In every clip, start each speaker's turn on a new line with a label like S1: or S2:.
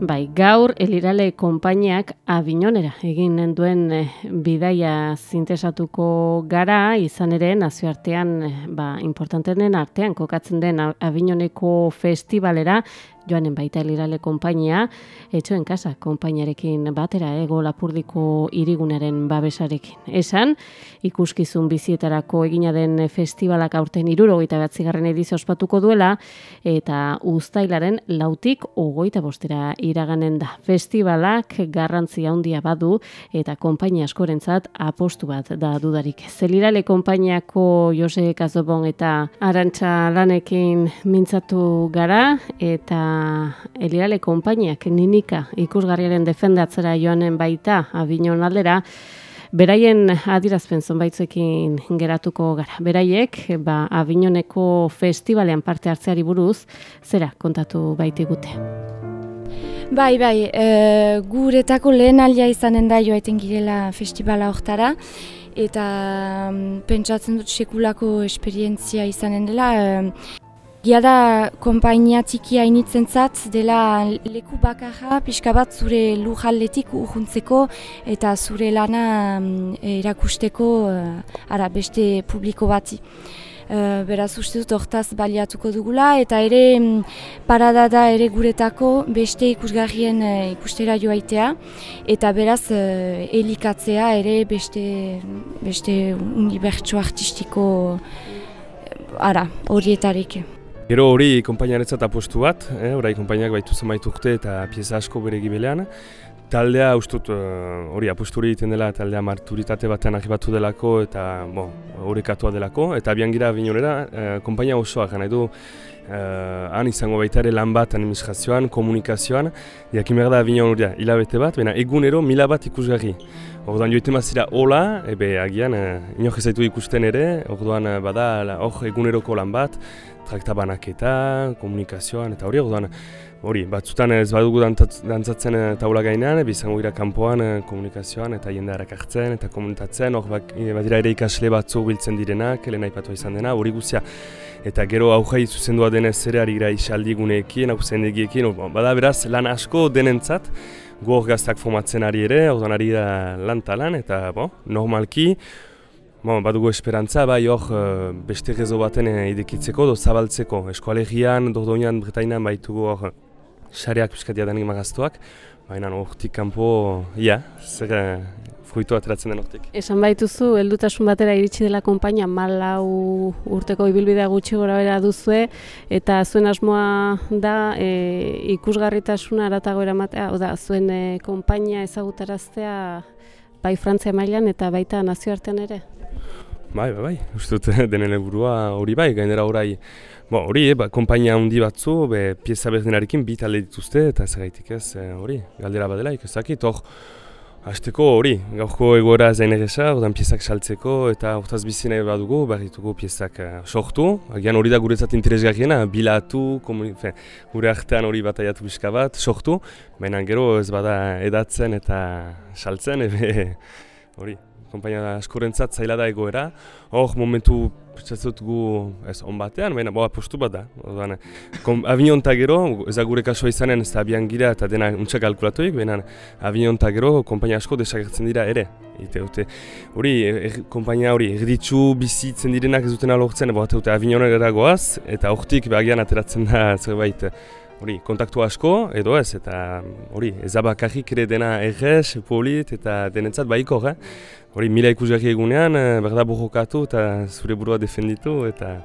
S1: Bai, gaur Elirale konpainiak Abinonera egin duen eh, bidaia zintesatuko gara, izan ere nazioartean eh, ba, importantenen artean kokatzen den Abinoneko festivalera joanen baita elirale konpainia, etxoen kasa konpainiarekin batera, ego lapurdiko irigunaren babesarekin. Esan, ikuskizun bizietarako egina den festivalak aurten iruro eta batzigarren edizio ospatuko duela, eta ustailaren lautik ogoita bostera iraganen da. Festivalak garrantzia handia badu eta konpainia askorentzat apostu bat da dudarik. Zelirale konpainiako Jose Kazobon eta Arantxa lanekin mintzatu gara, eta Elirale konpainiak ninika ikusgarriaren defendatzera joanen baita abinon aldera, beraien adirazpen zonbaitzekin geratuko gara. Beraiek, ba, abinoneko festivalean parte hartzeari buruz, zera kontatu baitigute.
S2: Bai, bai, e, guretako lehen alia izanen da joaiten girela festivala hortara, eta mm, pentsatzen dut sekulako esperientzia izanen dela, e, Gia da, kompainia txikia initzen zat, dela leku bakarra, pixka bat zure lujalletik urhuntzeko eta zure lana mm, erakusteko uh, ara, beste publiko bati. Uh, beraz uste dut hortaz baliatuko dugula eta ere um, parada da ere guretako beste ikusgarrien uh, ikustera joaitea eta beraz elikatzea ere beste, beste unibertsu artistiko ara, horietarik.
S3: Gero hori konpainaretzat apostu bat, eh, orai konpainiak baitu zenbait urte eta pieza asko bere gibelean. Taldea ustut eh, hori uh, apostu hori egiten dela taldea marturitate batean arribatu delako eta bon, horrekatua delako. Eta abian gira binonera, uh, konpainia osoa gana edu uh, han izango baita ere lan bat administrazioan, komunikazioan. Jakin behar da binon hori da, hilabete bat, baina egunero mila bat ikusgarri. Orduan joite mazira hola, ebe agian, uh, inok ezaitu ikusten ere, orduan bada hor eguneroko lan bat, traktabanaketa, komunikazioan eta hori, orduan, hori, batzutan ez badugu dantzatzen eh, taula gainean, bizango gira kanpoan eh, komunikazioan eta jende hartzen eta komunitatzen, hor bat dira ere ikasle batzu biltzen direnak, lehen aipatu izan dena, hori guztia. Eta gero aujai zuzendua denez ere ari gira isaldi guneekin, hau bada beraz lan asko denentzat, gu hor gaztak formatzen ari ere, orduan ari da lan talan, eta bo, normalki, Bon, badugu esperantza, bai hor uh, beste rezo baten uh, idekitzeko, do zabaltzeko. Eskualegian, dordoinan, Bretainan, baitugu hor xareak piskatia denik magaztuak. Baina hortik kanpo, ia, zer uh, fruitu ateratzen den hortik.
S1: Esan baituzu, heldutasun batera iritsi dela konpainia, malau urteko ibilbidea gutxi gora bera duzue, eta zuen asmoa da e, ikusgarritasuna aratago eramatea, oda, zuen e, konpainia ezagutaraztea bai Frantzia mailan eta baita nazioartean ere?
S3: Bai, bai, bai, uste dut denen burua hori bai, gainera orai, bo, hori, eh, ba, kompainia handi batzu, be, pieza berdinarekin bi talde dituzte, eta ez gaitik ez, eh, hori, galdera badela, ikusakit, hor, hasteko hori, gaurko egoera zain egesa, ordan piezak saltzeko, eta hortaz bizine badugu, behar ditugu piezak uh, sortu, agian hori da guretzat interesgarriena, bilatu, fe, gure artean hori bataiatu bizka bat, sortu, baina gero ez bada edatzen eta saltzen, ebe, hori kompainia askorentzat zaila da egoera. Hor, momentu pentsatzut gu ez on batean, baina boa postu bat da. Orduan, eta gero, ez gure kasua izanen ez da abian gira eta dena untsak kalkulatuik, baina avion eta gero kompainia asko desagertzen dira ere. Ite, ute, hori, er, kompainia hori, erditzu bizitzen direnak ez duten alortzen, boa, eta avionera goaz, eta hortik behagian ateratzen da zerbait hori, kontaktu asko, edo ez, eta hori, ezabakarrik ere dena errez, polit, eta denetzat baiko, eh? Hori, mila ikusgarri egunean, eh, berda burrokatu eta zure burua defenditu, eta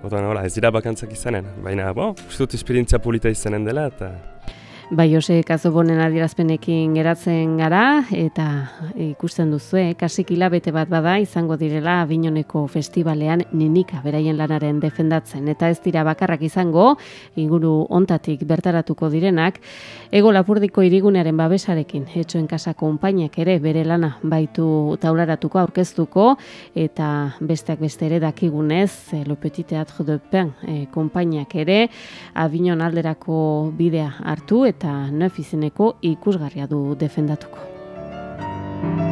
S3: hola, ez dira bakantzak izanen. Baina, bo, uste dut esperientzia polita izanen dela, eta
S1: Bai, Jose Kazobonen adierazpenekin geratzen gara, eta ikusten duzu, eh? kasik hilabete bat bada izango direla Abinoneko festivalean ninika beraien lanaren defendatzen. Eta ez dira bakarrak izango, inguru ontatik bertaratuko direnak, ego lapurdiko irigunearen babesarekin, etxoen kasa konpainak ere bere lana baitu taularatuko aurkeztuko, eta besteak beste ere dakigunez, eh, Le Petit Teatre de Pen eh, konpainak ere, Abinon alderako bidea hartu, eta eta nef izeneko ikusgarria du defendatuko.